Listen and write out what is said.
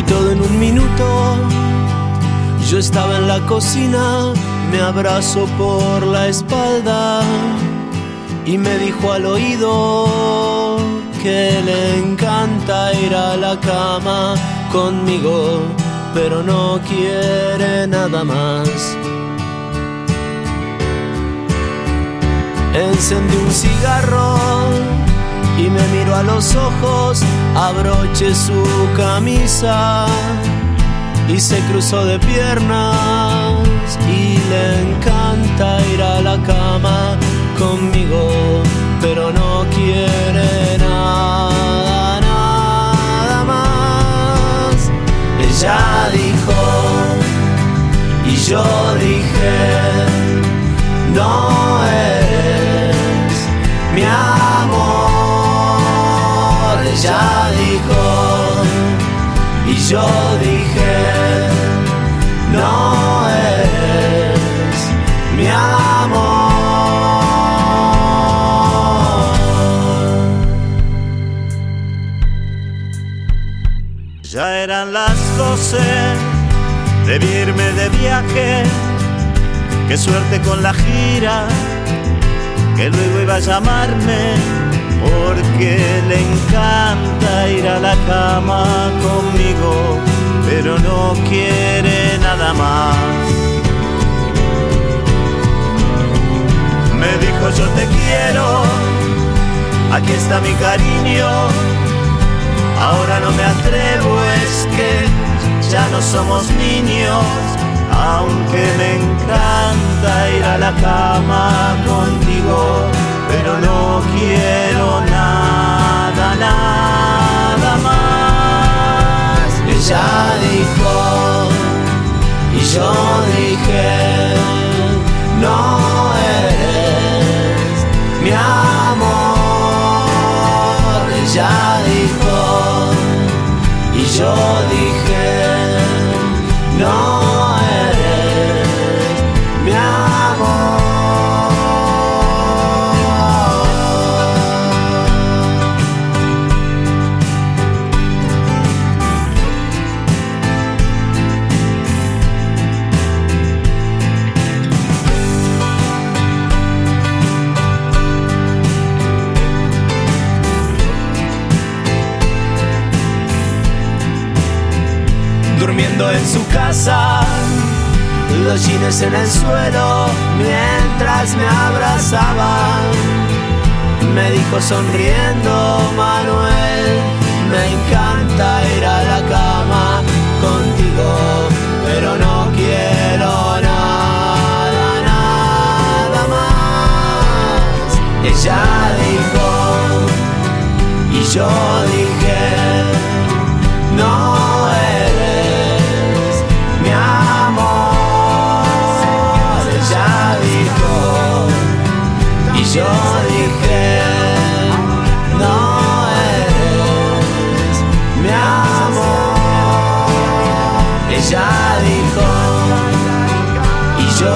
y todo en un minuto. Yo estaba en la cocina, me abrazó por la espalda y me dijo al oído que le encanta ir a la cama conmigo, pero no quiere nada más. Encendí un cigarro y me miró a los ojos, abroché su camisa y se cruzó de piernas y le encanta ir a la cama conmigo, pero no quiere nada, nada más. Ella dijo y yo dije, no eres Ella dijo y yo dije, no eres mi amor. Ya eran las doce, debí irme de viaje. Qué suerte con la gira, que luego iba a llamarme, porque le encanta ir a la cama conmigo, pero no quiere nada más. Me dijo yo te quiero, aquí está mi cariño. Ahora no me atrevo, es que ya no somos niños, aunque me encanta ir a la cama Ella dijo y yo dije, no eres mi amor. Ella dijo y yo dije, no durmiendo en su casa, los jeans en el suelo mientras me abrazaban. Me dijo sonriendo, Manuel, me encanta ir a la cama contigo, pero no quiero nada, nada más. Ella dijo, y yo dije, yo dije, no eres mi amor. Ella dijo y yo